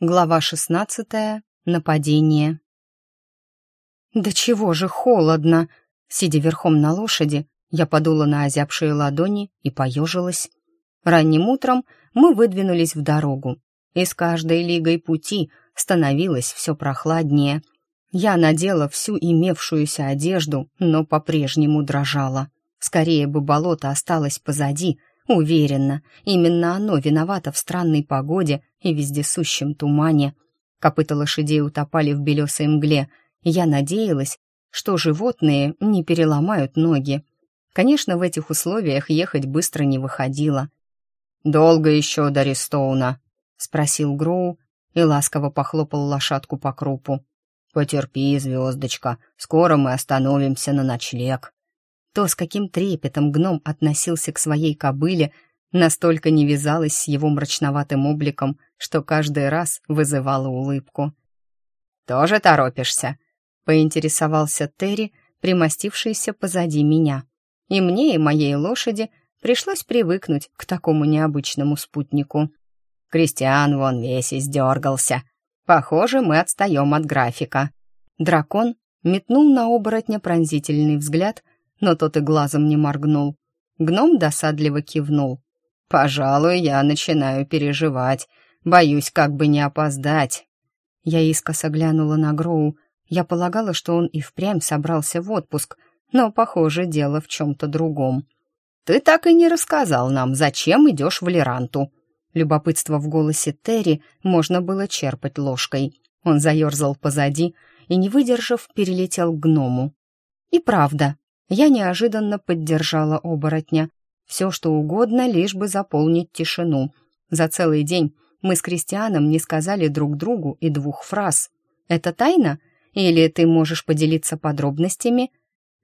Глава 16. Нападение. «Да чего же холодно!» Сидя верхом на лошади, я подула на озябшие ладони и поежилась. Ранним утром мы выдвинулись в дорогу, и с каждой лигой пути становилось все прохладнее. Я надела всю имевшуюся одежду, но по-прежнему дрожала. Скорее бы болото осталось позади — Уверена, именно оно виновато в странной погоде и вездесущем тумане. Копыта лошадей утопали в белесой мгле, я надеялась, что животные не переломают ноги. Конечно, в этих условиях ехать быстро не выходило. «Долго еще до Рестоуна? — спросил Гроу и ласково похлопал лошадку по крупу. «Потерпи, звездочка, скоро мы остановимся на ночлег». То, с каким трепетом гном относился к своей кобыле, настолько не вязалось с его мрачноватым обликом, что каждый раз вызывало улыбку. «Тоже торопишься?» — поинтересовался Терри, примостившийся позади меня. И мне, и моей лошади пришлось привыкнуть к такому необычному спутнику. Кристиан вон весь издергался. Похоже, мы отстаем от графика. Дракон метнул на оборотня пронзительный взгляд — но тот и глазом не моргнул. Гном досадливо кивнул. «Пожалуй, я начинаю переживать. Боюсь, как бы не опоздать». Я искоса глянула на Гроу. Я полагала, что он и впрямь собрался в отпуск, но, похоже, дело в чем-то другом. «Ты так и не рассказал нам, зачем идешь в Леранту?» Любопытство в голосе Терри можно было черпать ложкой. Он заерзал позади и, не выдержав, перелетел к гному. «И правда», я неожиданно поддержала оборотня. Все, что угодно, лишь бы заполнить тишину. За целый день мы с Кристианом не сказали друг другу и двух фраз. «Это тайна? Или ты можешь поделиться подробностями?»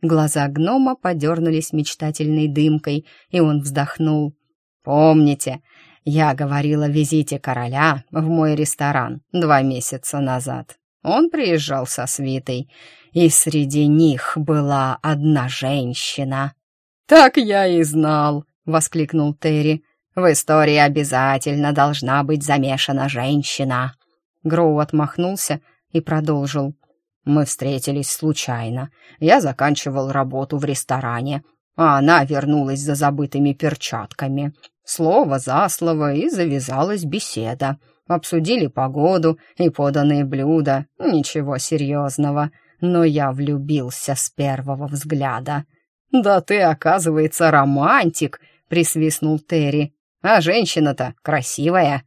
Глаза гнома подернулись мечтательной дымкой, и он вздохнул. «Помните, я говорила о визите короля в мой ресторан два месяца назад. Он приезжал со свитой, и среди них была одна женщина. «Так я и знал!» — воскликнул Терри. «В истории обязательно должна быть замешана женщина!» Гроу отмахнулся и продолжил. «Мы встретились случайно. Я заканчивал работу в ресторане, а она вернулась за забытыми перчатками. Слово за слово, и завязалась беседа. Обсудили погоду и поданные блюда. Ничего серьезного. Но я влюбился с первого взгляда. «Да ты, оказывается, романтик!» — присвистнул Терри. «А женщина-то красивая!»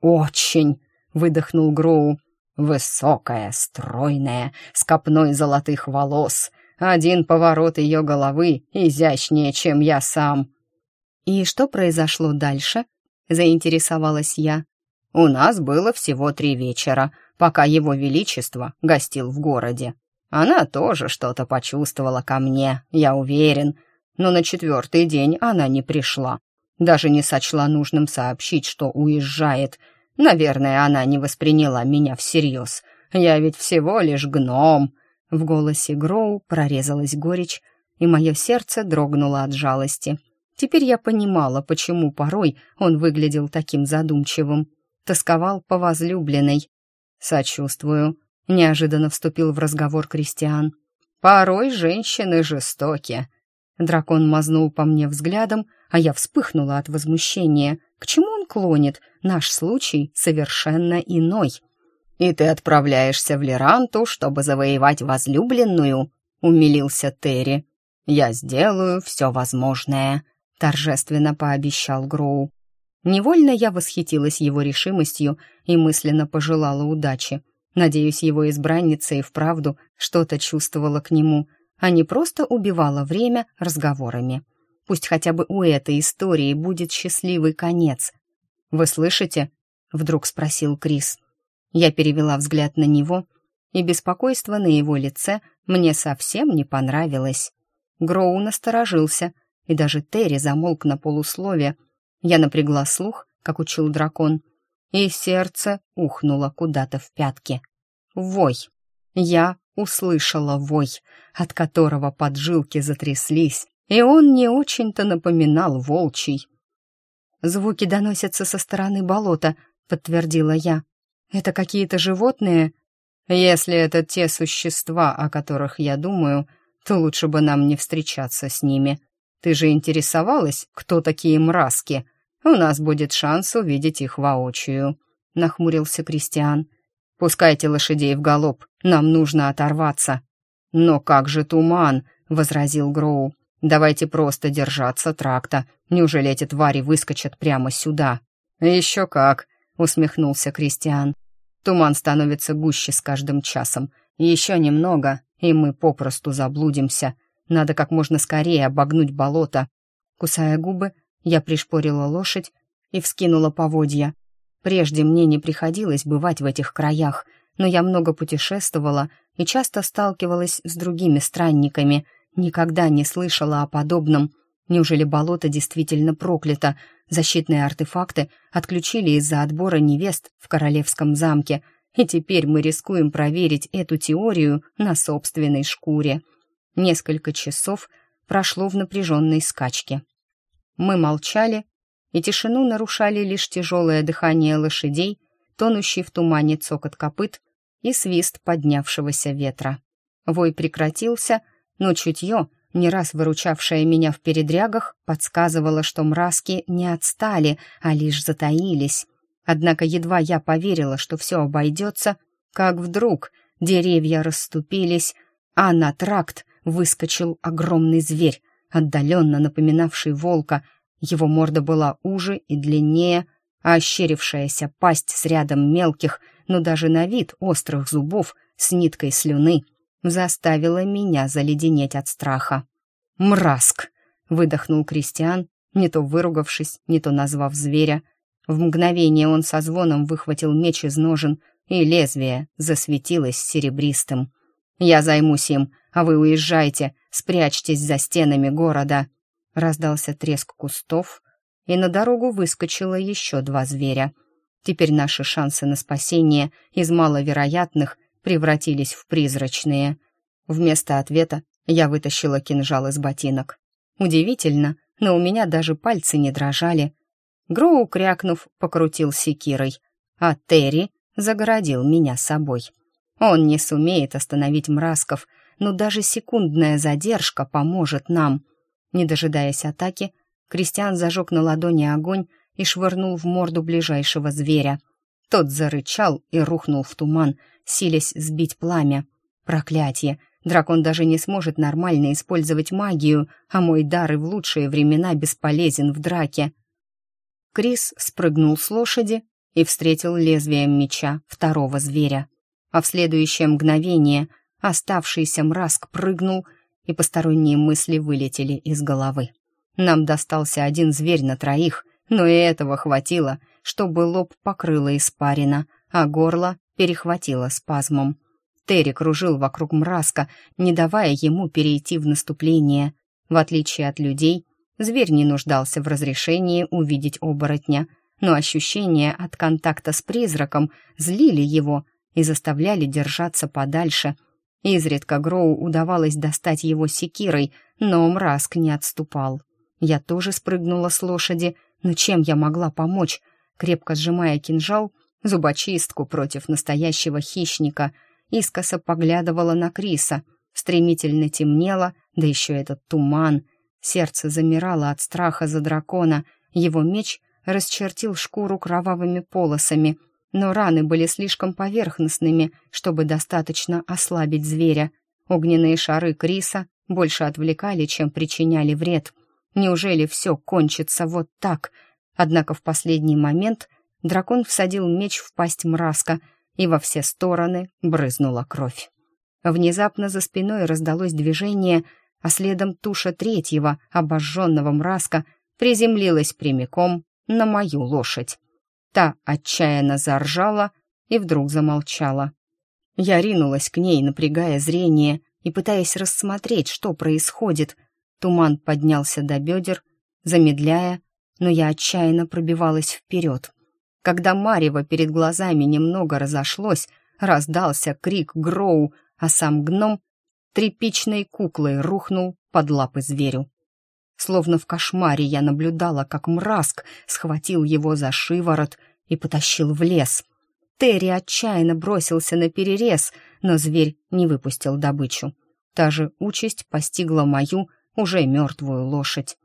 «Очень!» — выдохнул Гроу. «Высокая, стройная, с копной золотых волос. Один поворот ее головы изящнее, чем я сам». «И что произошло дальше?» — заинтересовалась я. У нас было всего три вечера, пока его величество гостил в городе. Она тоже что-то почувствовала ко мне, я уверен, но на четвертый день она не пришла. Даже не сочла нужным сообщить, что уезжает. Наверное, она не восприняла меня всерьез. Я ведь всего лишь гном. В голосе Гроу прорезалась горечь, и мое сердце дрогнуло от жалости. Теперь я понимала, почему порой он выглядел таким задумчивым тосковал по возлюбленной. «Сочувствую», — неожиданно вступил в разговор Кристиан. «Порой женщины жестоки». Дракон мазнул по мне взглядом, а я вспыхнула от возмущения. «К чему он клонит? Наш случай совершенно иной». «И ты отправляешься в Леранту, чтобы завоевать возлюбленную?» — умилился Терри. «Я сделаю все возможное», — торжественно пообещал Гроу. Невольно я восхитилась его решимостью и мысленно пожелала удачи. Надеюсь, его избранница и вправду что-то чувствовала к нему, а не просто убивала время разговорами. Пусть хотя бы у этой истории будет счастливый конец. «Вы слышите?» — вдруг спросил Крис. Я перевела взгляд на него, и беспокойство на его лице мне совсем не понравилось. Гроу насторожился, и даже Терри замолк на полуслове, я напрягла слух, как учил дракон, и сердце ухнуло куда-то в пятки. Вой! Я услышала вой, от которого поджилки затряслись, и он не очень-то напоминал волчий. «Звуки доносятся со стороны болота», — подтвердила я. «Это какие-то животные?» «Если это те существа, о которых я думаю, то лучше бы нам не встречаться с ними», ты же интересовалась, кто такие мразки? У нас будет шанс увидеть их воочию», — нахмурился Кристиан. «Пускайте лошадей в галоп, нам нужно оторваться». «Но как же туман?» — возразил Гроу. «Давайте просто держаться тракта. Неужели эти твари выскочат прямо сюда?» «Еще как!» — усмехнулся Кристиан. «Туман становится гуще с каждым часом. Еще немного, и мы попросту заблудимся. Надо как можно скорее обогнуть болото. Кусая губы, я пришпорила лошадь и вскинула поводья. Прежде мне не приходилось бывать в этих краях, но я много путешествовала и часто сталкивалась с другими странниками, никогда не слышала о подобном. Неужели болото действительно проклято? Защитные артефакты отключили из-за отбора невест в королевском замке, и теперь мы рискуем проверить эту теорию на собственной шкуре. Несколько часов прошло в напряженной скачке. Мы молчали, и тишину нарушали лишь тяжелое дыхание лошадей, тонущий в тумане цокот копыт и свист поднявшегося ветра. Вой прекратился, но чутье, не раз выручавшее меня в передрягах, подсказывало, что мраски не отстали, а лишь затаились. Однако едва я поверила, что все обойдется, как вдруг деревья расступились, а на тракт выскочил огромный зверь, отдаленно напоминавший волка. Его морда была уже и длиннее, а ощерившаяся пасть с рядом мелких, но даже на вид острых зубов с ниткой слюны заставила меня заледенеть от страха. «Мразк!» — выдохнул Кристиан, не то выругавшись, не то назвав зверя. В мгновение он со звоном выхватил меч из ножен, и лезвие засветилось серебристым. «Я займусь им», а вы уезжайте, спрячьтесь за стенами города!» Раздался треск кустов, и на дорогу выскочило еще два зверя. Теперь наши шансы на спасение из маловероятных превратились в призрачные. Вместо ответа я вытащила кинжал из ботинок. Удивительно, но у меня даже пальцы не дрожали. Гроу, крякнув, покрутил секирой, а Терри загородил меня собой. Он не сумеет остановить мразков. — но даже секундная задержка поможет нам. Не дожидаясь атаки, Крестьян зажег на ладони огонь и швырнул в морду ближайшего зверя. Тот зарычал и рухнул в туман, силясь сбить пламя. Проклятье! Дракон даже не сможет нормально использовать магию, а мой дар и в лучшие времена бесполезен в драке. Крис спрыгнул с лошади и встретил лезвием меча второго зверя. А в следующее мгновение — Оставшийся мраск прыгнул, и посторонние мысли вылетели из головы. Нам достался один зверь на троих, но и этого хватило, чтобы лоб покрыло испарина, а горло перехватило спазмом. Терри кружил вокруг мраска, не давая ему перейти в наступление. В отличие от людей, зверь не нуждался в разрешении увидеть оборотня, но ощущения от контакта с призраком злили его и заставляли держаться подальше – Изредка Гроу удавалось достать его секирой, но Мраск не отступал. Я тоже спрыгнула с лошади, но чем я могла помочь? Крепко сжимая кинжал, зубочистку против настоящего хищника, искоса поглядывала на Криса, стремительно темнело, да еще этот туман. Сердце замирало от страха за дракона, его меч расчертил шкуру кровавыми полосами — но раны были слишком поверхностными, чтобы достаточно ослабить зверя. Огненные шары Криса больше отвлекали, чем причиняли вред. Неужели все кончится вот так? Однако в последний момент дракон всадил меч в пасть мраска, и во все стороны брызнула кровь. Внезапно за спиной раздалось движение, а следом туша третьего, обожженного мраска, приземлилась прямиком на мою лошадь. Та отчаянно заржала и вдруг замолчала. Я ринулась к ней, напрягая зрение и пытаясь рассмотреть, что происходит. Туман поднялся до бедер, замедляя, но я отчаянно пробивалась вперед. Когда Марева перед глазами немного разошлось, раздался крик Гроу, а сам гном тряпичной куклой рухнул под лапы зверю словно в кошмаре я наблюдала, как мраск схватил его за шиворот и потащил в лес. Терри отчаянно бросился на перерез, но зверь не выпустил добычу. Та же участь постигла мою, уже мертвую лошадь.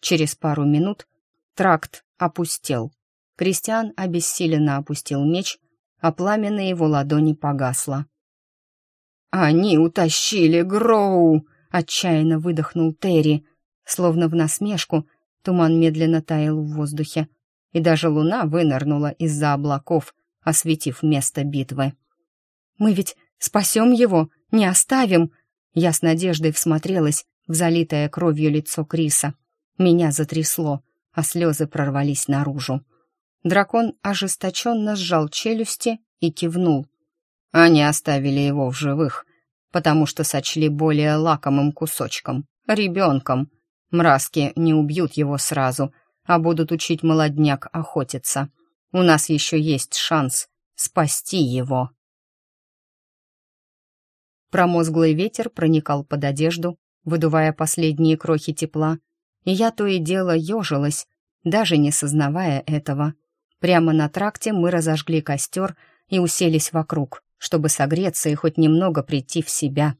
Через пару минут тракт опустел. Кристиан обессиленно опустил меч, а пламя на его ладони погасло. «Они утащили Гроу!» — отчаянно выдохнул Терри — словно в насмешку, туман медленно таял в воздухе, и даже луна вынырнула из-за облаков, осветив место битвы. «Мы ведь спасем его, не оставим!» Я с надеждой всмотрелась в залитое кровью лицо Криса. Меня затрясло, а слезы прорвались наружу. Дракон ожесточенно сжал челюсти и кивнул. Они оставили его в живых, потому что сочли более лакомым кусочком, ребенком, Мразки не убьют его сразу, а будут учить молодняк охотиться. У нас еще есть шанс спасти его. Промозглый ветер проникал под одежду, выдувая последние крохи тепла, и я то и дело ежилась, даже не сознавая этого. Прямо на тракте мы разожгли костер и уселись вокруг, чтобы согреться и хоть немного прийти в себя.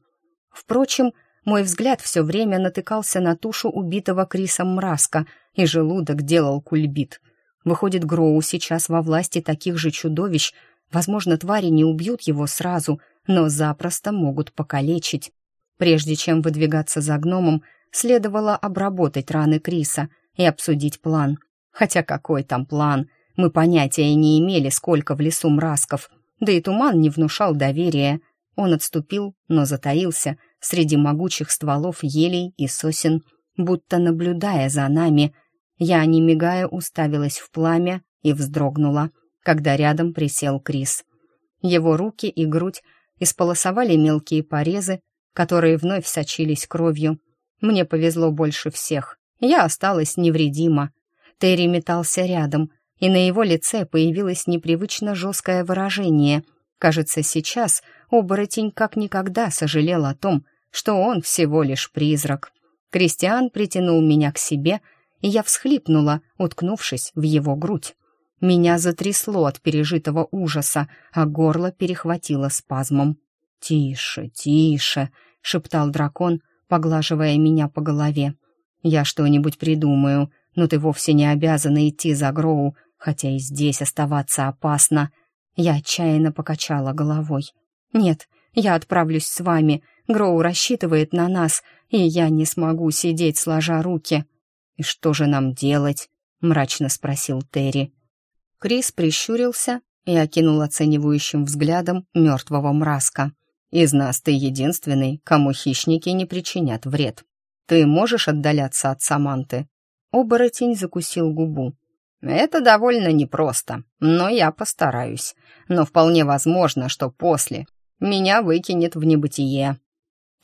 Впрочем, мой взгляд все время натыкался на тушу убитого Крисом Мраска, и желудок делал кульбит. Выходит, Гроу сейчас во власти таких же чудовищ. Возможно, твари не убьют его сразу, но запросто могут покалечить. Прежде чем выдвигаться за гномом, следовало обработать раны Криса и обсудить план. Хотя какой там план? Мы понятия не имели, сколько в лесу мрасков. Да и туман не внушал доверия. Он отступил, но затаился — среди могучих стволов елей и сосен, будто наблюдая за нами. Я, не мигая, уставилась в пламя и вздрогнула, когда рядом присел Крис. Его руки и грудь исполосовали мелкие порезы, которые вновь сочились кровью. Мне повезло больше всех. Я осталась невредима. Терри метался рядом, и на его лице появилось непривычно жесткое выражение. Кажется, сейчас оборотень как никогда сожалел о том, что он всего лишь призрак. Кристиан притянул меня к себе, и я всхлипнула, уткнувшись в его грудь. Меня затрясло от пережитого ужаса, а горло перехватило спазмом. «Тише, тише!» — шептал дракон, поглаживая меня по голове. «Я что-нибудь придумаю, но ты вовсе не обязана идти за Гроу, хотя и здесь оставаться опасно». Я отчаянно покачала головой. «Нет, я отправлюсь с вами. Гроу рассчитывает на нас, и я не смогу сидеть, сложа руки. «И что же нам делать?» — мрачно спросил Терри. Крис прищурился и окинул оценивающим взглядом мертвого мраска. «Из нас ты единственный, кому хищники не причинят вред. Ты можешь отдаляться от Саманты?» Оборотень закусил губу. «Это довольно непросто, но я постараюсь. Но вполне возможно, что после меня выкинет в небытие.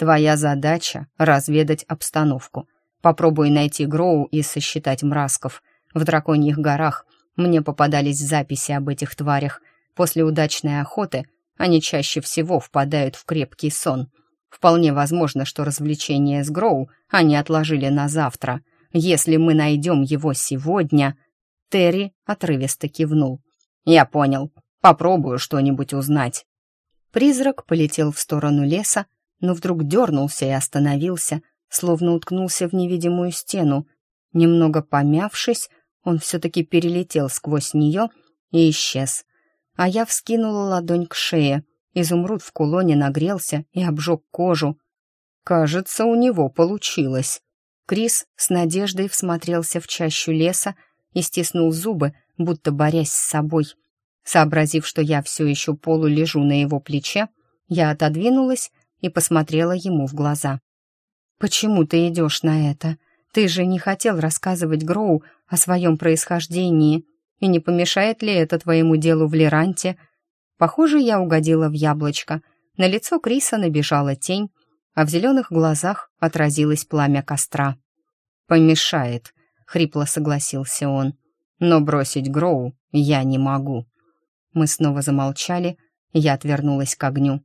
Твоя задача — разведать обстановку. Попробуй найти Гроу и сосчитать мрасков. В драконьих горах мне попадались записи об этих тварях. После удачной охоты они чаще всего впадают в крепкий сон. Вполне возможно, что развлечение с Гроу они отложили на завтра. Если мы найдем его сегодня... Терри отрывисто кивнул. «Я понял. Попробую что-нибудь узнать». Призрак полетел в сторону леса, но вдруг дернулся и остановился, словно уткнулся в невидимую стену. Немного помявшись, он все-таки перелетел сквозь нее и исчез. А я вскинула ладонь к шее. Изумруд в кулоне нагрелся и обжег кожу. «Кажется, у него получилось». Крис с надеждой всмотрелся в чащу леса и стиснул зубы, будто борясь с собой. Сообразив, что я все еще полулежу на его плече, я отодвинулась и посмотрела ему в глаза. «Почему ты идешь на это? Ты же не хотел рассказывать Гроу о своем происхождении, и не помешает ли это твоему делу в Леранте?» Похоже, я угодила в яблочко. На лицо Криса набежала тень, а в зеленых глазах отразилось пламя костра. «Помешает», — хрипло согласился он. «Но бросить Гроу я не могу». Мы снова замолчали, я отвернулась к огню.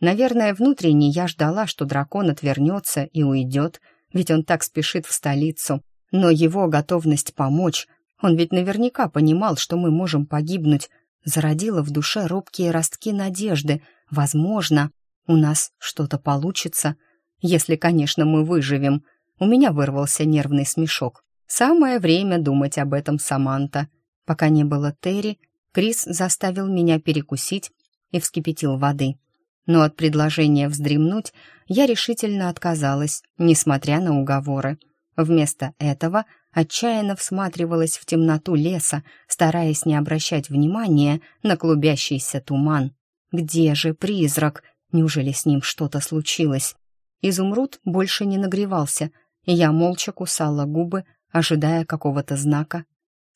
Наверное, внутренне я ждала, что дракон отвернется и уйдет, ведь он так спешит в столицу. Но его готовность помочь, он ведь наверняка понимал, что мы можем погибнуть, зародила в душе робкие ростки надежды. Возможно, у нас что-то получится, если, конечно, мы выживем. У меня вырвался нервный смешок. Самое время думать об этом, Саманта. Пока не было Терри, Крис заставил меня перекусить и вскипятил воды но от предложения вздремнуть я решительно отказалась, несмотря на уговоры. Вместо этого отчаянно всматривалась в темноту леса, стараясь не обращать внимания на клубящийся туман. «Где же призрак? Неужели с ним что-то случилось?» Изумруд больше не нагревался, и я молча кусала губы, ожидая какого-то знака.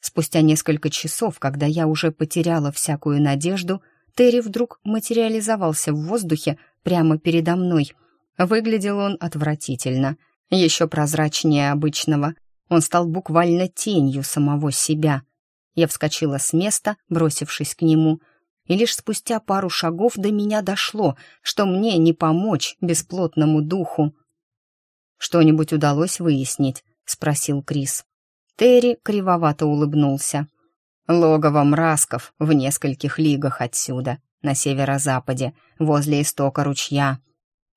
Спустя несколько часов, когда я уже потеряла всякую надежду, Терри вдруг материализовался в воздухе прямо передо мной. Выглядел он отвратительно, еще прозрачнее обычного. Он стал буквально тенью самого себя. Я вскочила с места, бросившись к нему, и лишь спустя пару шагов до меня дошло, что мне не помочь бесплотному духу. «Что-нибудь удалось выяснить?» — спросил Крис. Терри кривовато улыбнулся. Логово Расков в нескольких лигах отсюда, на северо-западе, возле истока ручья.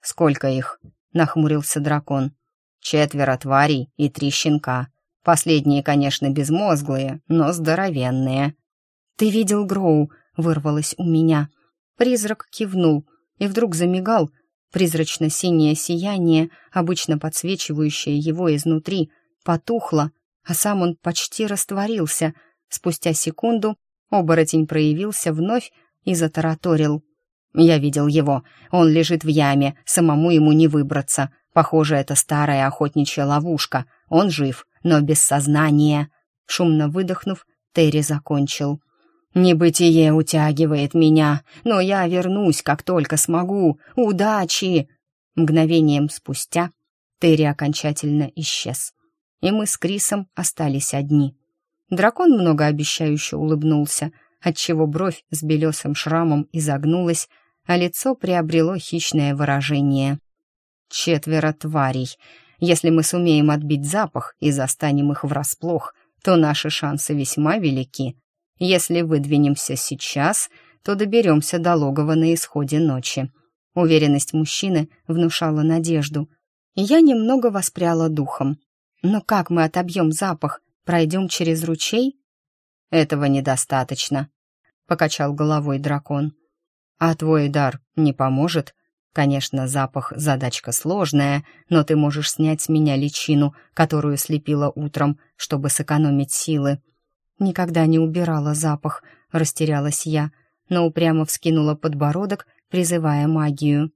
«Сколько их?» — нахмурился дракон. «Четверо тварей и три щенка. Последние, конечно, безмозглые, но здоровенные». «Ты видел Гроу?» — вырвалось у меня. Призрак кивнул и вдруг замигал. Призрачно-синее сияние, обычно подсвечивающее его изнутри, потухло, а сам он почти растворился — Спустя секунду оборотень проявился вновь и затараторил. «Я видел его. Он лежит в яме, самому ему не выбраться. Похоже, это старая охотничья ловушка. Он жив, но без сознания». Шумно выдохнув, Терри закончил. «Небытие утягивает меня, но я вернусь, как только смогу. Удачи!» Мгновением спустя Терри окончательно исчез, и мы с Крисом остались одни. Дракон многообещающе улыбнулся, отчего бровь с белесым шрамом изогнулась, а лицо приобрело хищное выражение. «Четверо тварей. Если мы сумеем отбить запах и застанем их врасплох, то наши шансы весьма велики. Если выдвинемся сейчас, то доберемся до логова на исходе ночи». Уверенность мужчины внушала надежду. Я немного воспряла духом. «Но как мы отобьем запах? Пройдем через ручей?» «Этого недостаточно», — покачал головой дракон. «А твой дар не поможет? Конечно, запах — задачка сложная, но ты можешь снять с меня личину, которую слепила утром, чтобы сэкономить силы». «Никогда не убирала запах», — растерялась я, но упрямо вскинула подбородок, призывая магию.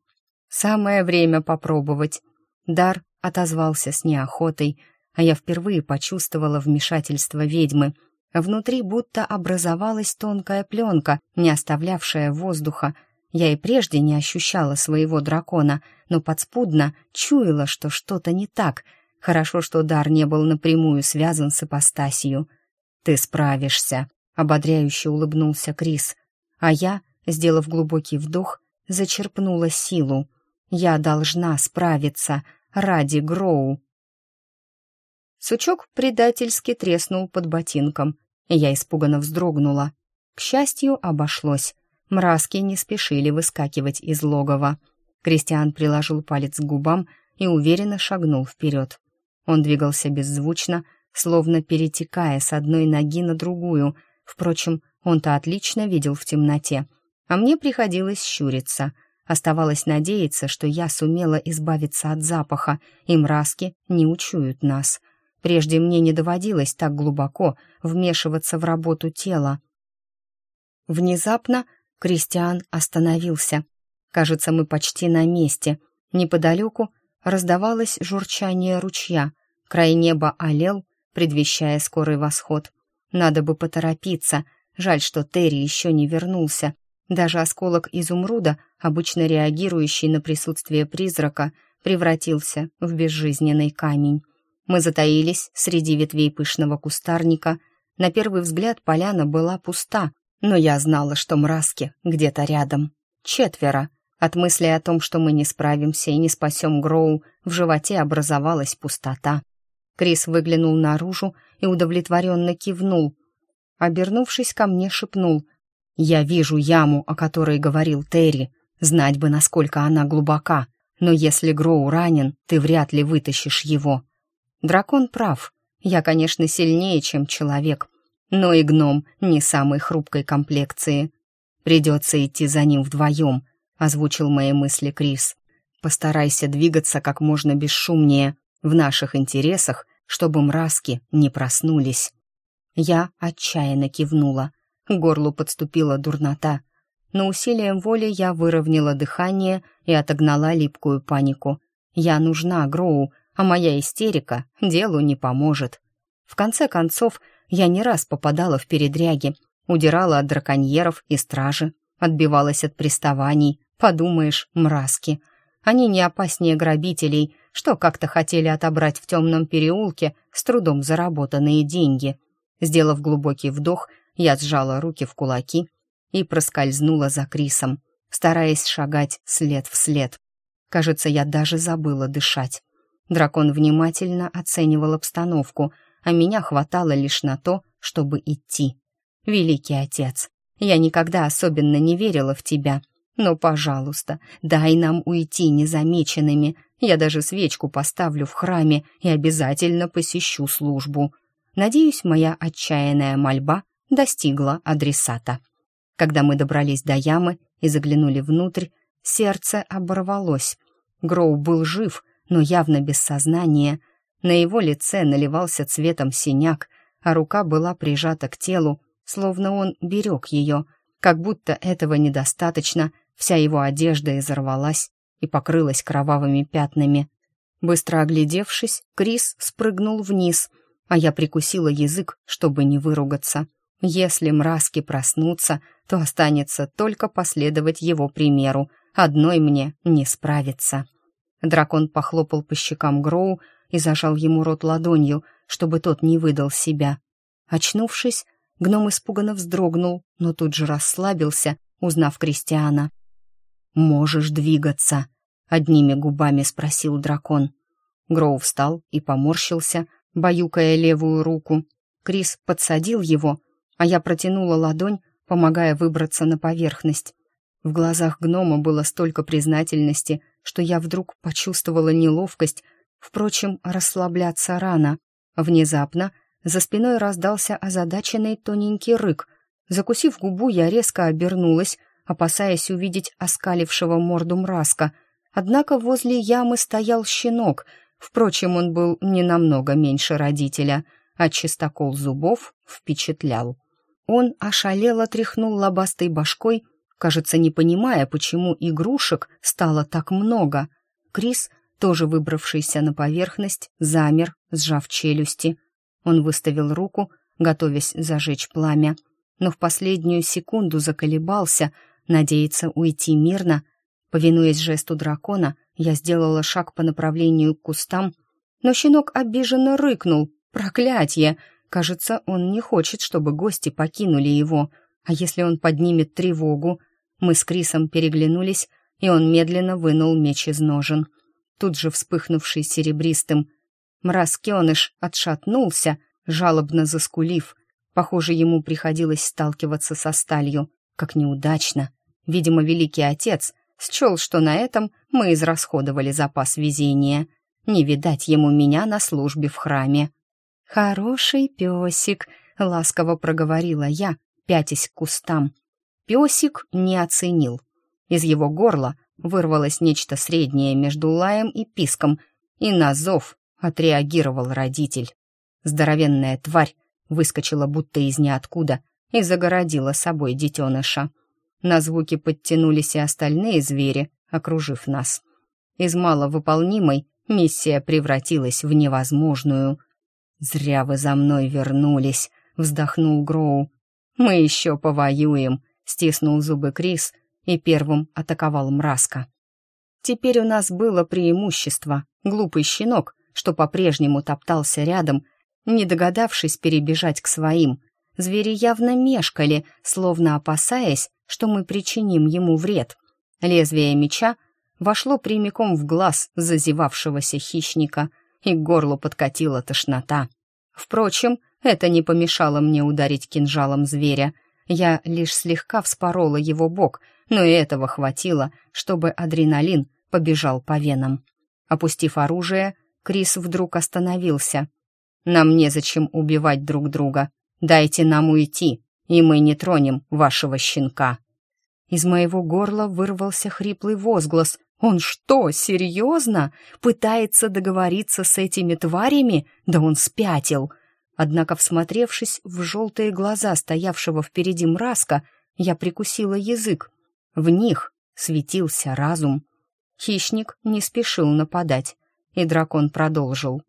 «Самое время попробовать». Дар отозвался с неохотой, а я впервые почувствовала вмешательство ведьмы. Внутри будто образовалась тонкая пленка, не оставлявшая воздуха. Я и прежде не ощущала своего дракона, но подспудно чуяла, что что-то не так. Хорошо, что дар не был напрямую связан с ипостасью. «Ты справишься», — ободряюще улыбнулся Крис. А я, сделав глубокий вдох, зачерпнула силу. «Я должна справиться ради Гроу». Сучок предательски треснул под ботинком. Я испуганно вздрогнула. К счастью, обошлось. Мразки не спешили выскакивать из логова. Кристиан приложил палец к губам и уверенно шагнул вперед. Он двигался беззвучно, словно перетекая с одной ноги на другую. Впрочем, он-то отлично видел в темноте. А мне приходилось щуриться. Оставалось надеяться, что я сумела избавиться от запаха, и мразки не учуют нас — Прежде мне не доводилось так глубоко вмешиваться в работу тела. Внезапно Кристиан остановился. Кажется, мы почти на месте. Неподалеку раздавалось журчание ручья. Край неба олел, предвещая скорый восход. Надо бы поторопиться. Жаль, что Терри еще не вернулся. Даже осколок изумруда, обычно реагирующий на присутствие призрака, превратился в безжизненный камень. Мы затаились среди ветвей пышного кустарника. На первый взгляд поляна была пуста, но я знала, что мраски где-то рядом. Четверо. От мысли о том, что мы не справимся и не спасем Гроу, в животе образовалась пустота. Крис выглянул наружу и удовлетворенно кивнул. Обернувшись ко мне, шепнул. «Я вижу яму, о которой говорил Терри. Знать бы, насколько она глубока. Но если Гроу ранен, ты вряд ли вытащишь его. Дракон прав. Я, конечно, сильнее, чем человек, но и гном не самой хрупкой комплекции. Придется идти за ним вдвоем, озвучил мои мысли Крис. Постарайся двигаться как можно бесшумнее, в наших интересах, чтобы мраски не проснулись. Я отчаянно кивнула. К горлу подступила дурнота. Но усилием воли я выровняла дыхание и отогнала липкую панику. Я нужна Гроу, а моя истерика делу не поможет. В конце концов, я не раз попадала в передряги, удирала от драконьеров и стражи, отбивалась от приставаний, подумаешь, мразки! Они не опаснее грабителей, что как-то хотели отобрать в темном переулке с трудом заработанные деньги. Сделав глубокий вдох, я сжала руки в кулаки и проскользнула за Крисом, стараясь шагать след в след. Кажется, я даже забыла дышать. Дракон внимательно оценивал обстановку, а меня хватало лишь на то, чтобы идти. «Великий отец, я никогда особенно не верила в тебя, но, пожалуйста, дай нам уйти незамеченными. Я даже свечку поставлю в храме и обязательно посещу службу. Надеюсь, моя отчаянная мольба достигла адресата». Когда мы добрались до ямы и заглянули внутрь, сердце оборвалось. Гроу был жив, но явно без сознания. На его лице наливался цветом синяк, а рука была прижата к телу, словно он берег ее, как будто этого недостаточно, вся его одежда изорвалась и покрылась кровавыми пятнами. Быстро оглядевшись, Крис спрыгнул вниз, а я прикусила язык, чтобы не выругаться. Если мразки проснутся, то останется только последовать его примеру. Одной мне не справиться. Дракон похлопал по щекам Гроу и зажал ему рот ладонью, чтобы тот не выдал себя. Очнувшись, гном испуганно вздрогнул, но тут же расслабился, узнав Кристиана. «Можешь двигаться», — одними губами спросил дракон. Гроу встал и поморщился, баюкая левую руку. Крис подсадил его, а я протянула ладонь, помогая выбраться на поверхность. В глазах гнома было столько признательности, что я вдруг почувствовала неловкость, впрочем, расслабляться рано. Внезапно за спиной раздался озадаченный тоненький рык. Закусив губу, я резко обернулась, опасаясь увидеть оскалившего морду мраска. Однако возле ямы стоял щенок, впрочем, он был не намного меньше родителя, а чистокол зубов впечатлял. Он ошалело тряхнул лобастой башкой кажется, не понимая, почему игрушек стало так много. Крис, тоже выбравшийся на поверхность, замер, сжав челюсти. Он выставил руку, готовясь зажечь пламя, но в последнюю секунду заколебался, надеяться уйти мирно. Повинуясь жесту дракона, я сделала шаг по направлению к кустам, но щенок обиженно рыкнул. «Проклятье! Кажется, он не хочет, чтобы гости покинули его. А если он поднимет тревогу, мы с Крисом переглянулись, и он медленно вынул меч из ножен. Тут же вспыхнувший серебристым. Мраз отшатнулся, жалобно заскулив. Похоже, ему приходилось сталкиваться со сталью. Как неудачно. Видимо, великий отец счел, что на этом мы израсходовали запас везения. Не видать ему меня на службе в храме. «Хороший песик», — ласково проговорила я, пятясь к кустам — Песик не оценил. Из его горла вырвалось нечто среднее между лаем и писком, и на зов отреагировал родитель. Здоровенная тварь выскочила будто из ниоткуда и загородила собой детеныша. На звуки подтянулись и остальные звери, окружив нас. Из маловыполнимой миссия превратилась в невозможную. «Зря вы за мной вернулись», — вздохнул Гроу. «Мы еще повоюем», стиснул зубы Крис и первым атаковал Мраска. Теперь у нас было преимущество. Глупый щенок, что по-прежнему топтался рядом, не догадавшись перебежать к своим. Звери явно мешкали, словно опасаясь, что мы причиним ему вред. Лезвие меча вошло прямиком в глаз зазевавшегося хищника, и к горлу подкатила тошнота. Впрочем, это не помешало мне ударить кинжалом зверя — я лишь слегка вспорола его бок, но и этого хватило, чтобы адреналин побежал по венам. Опустив оружие, Крис вдруг остановился. «Нам незачем убивать друг друга. Дайте нам уйти, и мы не тронем вашего щенка». Из моего горла вырвался хриплый возглас. «Он что, серьезно? Пытается договориться с этими тварями? Да он спятил!» Однако, всмотревшись в желтые глаза стоявшего впереди мраска, я прикусила язык. В них светился разум. Хищник не спешил нападать, и дракон продолжил.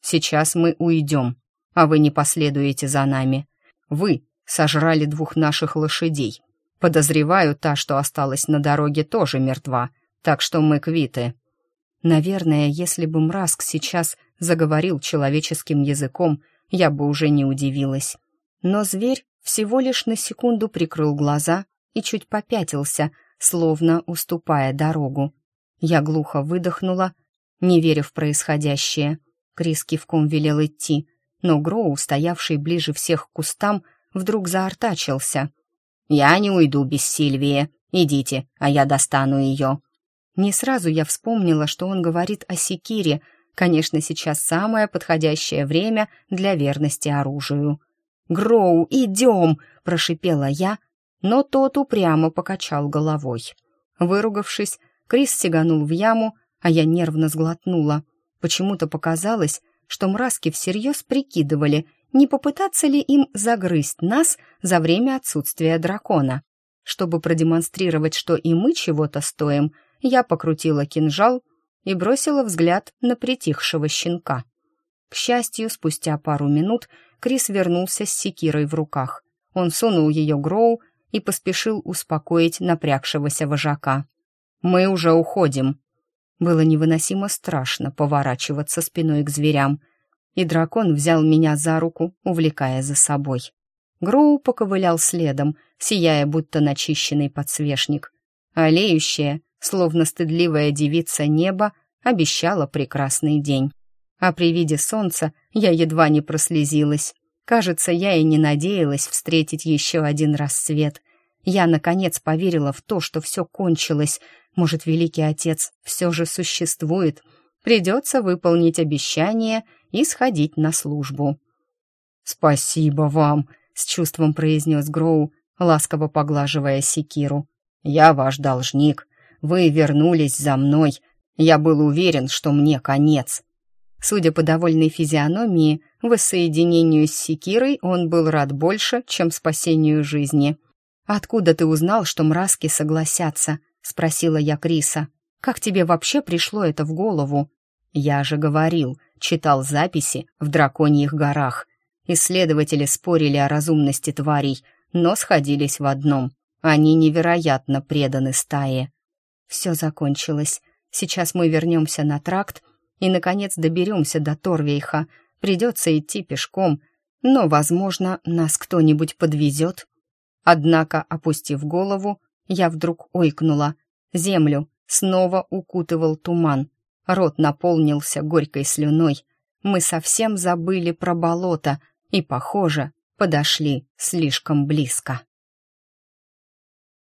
«Сейчас мы уйдем, а вы не последуете за нами. Вы сожрали двух наших лошадей. Подозреваю, та, что осталась на дороге, тоже мертва, так что мы квиты». Наверное, если бы Мраск сейчас заговорил человеческим языком, я бы уже не удивилась. Но зверь всего лишь на секунду прикрыл глаза и чуть попятился, словно уступая дорогу. Я глухо выдохнула, не веря в происходящее. Крис кивком велел идти, но Гроу, стоявший ближе всех к кустам, вдруг заортачился. «Я не уйду без Сильвии. Идите, а я достану ее». Не сразу я вспомнила, что он говорит о секире — Конечно, сейчас самое подходящее время для верности оружию. «Гроу, идем!» — прошипела я, но тот упрямо покачал головой. Выругавшись, Крис сиганул в яму, а я нервно сглотнула. Почему-то показалось, что мраски всерьез прикидывали, не попытаться ли им загрызть нас за время отсутствия дракона. Чтобы продемонстрировать, что и мы чего-то стоим, я покрутила кинжал — и бросила взгляд на притихшего щенка. К счастью, спустя пару минут Крис вернулся с секирой в руках. Он сунул ее Гроу и поспешил успокоить напрягшегося вожака. «Мы уже уходим». Было невыносимо страшно поворачиваться спиной к зверям, и дракон взял меня за руку, увлекая за собой. Гроу поковылял следом, сияя будто начищенный подсвечник. А словно стыдливая девица неба, обещала прекрасный день. А при виде солнца я едва не прослезилась. Кажется, я и не надеялась встретить еще один рассвет. Я, наконец, поверила в то, что все кончилось. Может, Великий Отец все же существует. Придется выполнить обещание и сходить на службу. «Спасибо вам», — с чувством произнес Гроу, ласково поглаживая секиру. «Я ваш должник. Вы вернулись за мной. Я был уверен, что мне конец». Судя по довольной физиономии, воссоединению с Секирой он был рад больше, чем спасению жизни. «Откуда ты узнал, что мразки согласятся?» — спросила я Криса. «Как тебе вообще пришло это в голову?» «Я же говорил, читал записи в драконьих горах. Исследователи спорили о разумности тварей, но сходились в одном. Они невероятно преданы стае. Все закончилось. Сейчас мы вернемся на тракт и, наконец, доберемся до Торвейха. Придется идти пешком, но, возможно, нас кто-нибудь подвезет. Однако, опустив голову, я вдруг ойкнула. Землю снова укутывал туман. Рот наполнился горькой слюной. Мы совсем забыли про болото и, похоже, подошли слишком близко.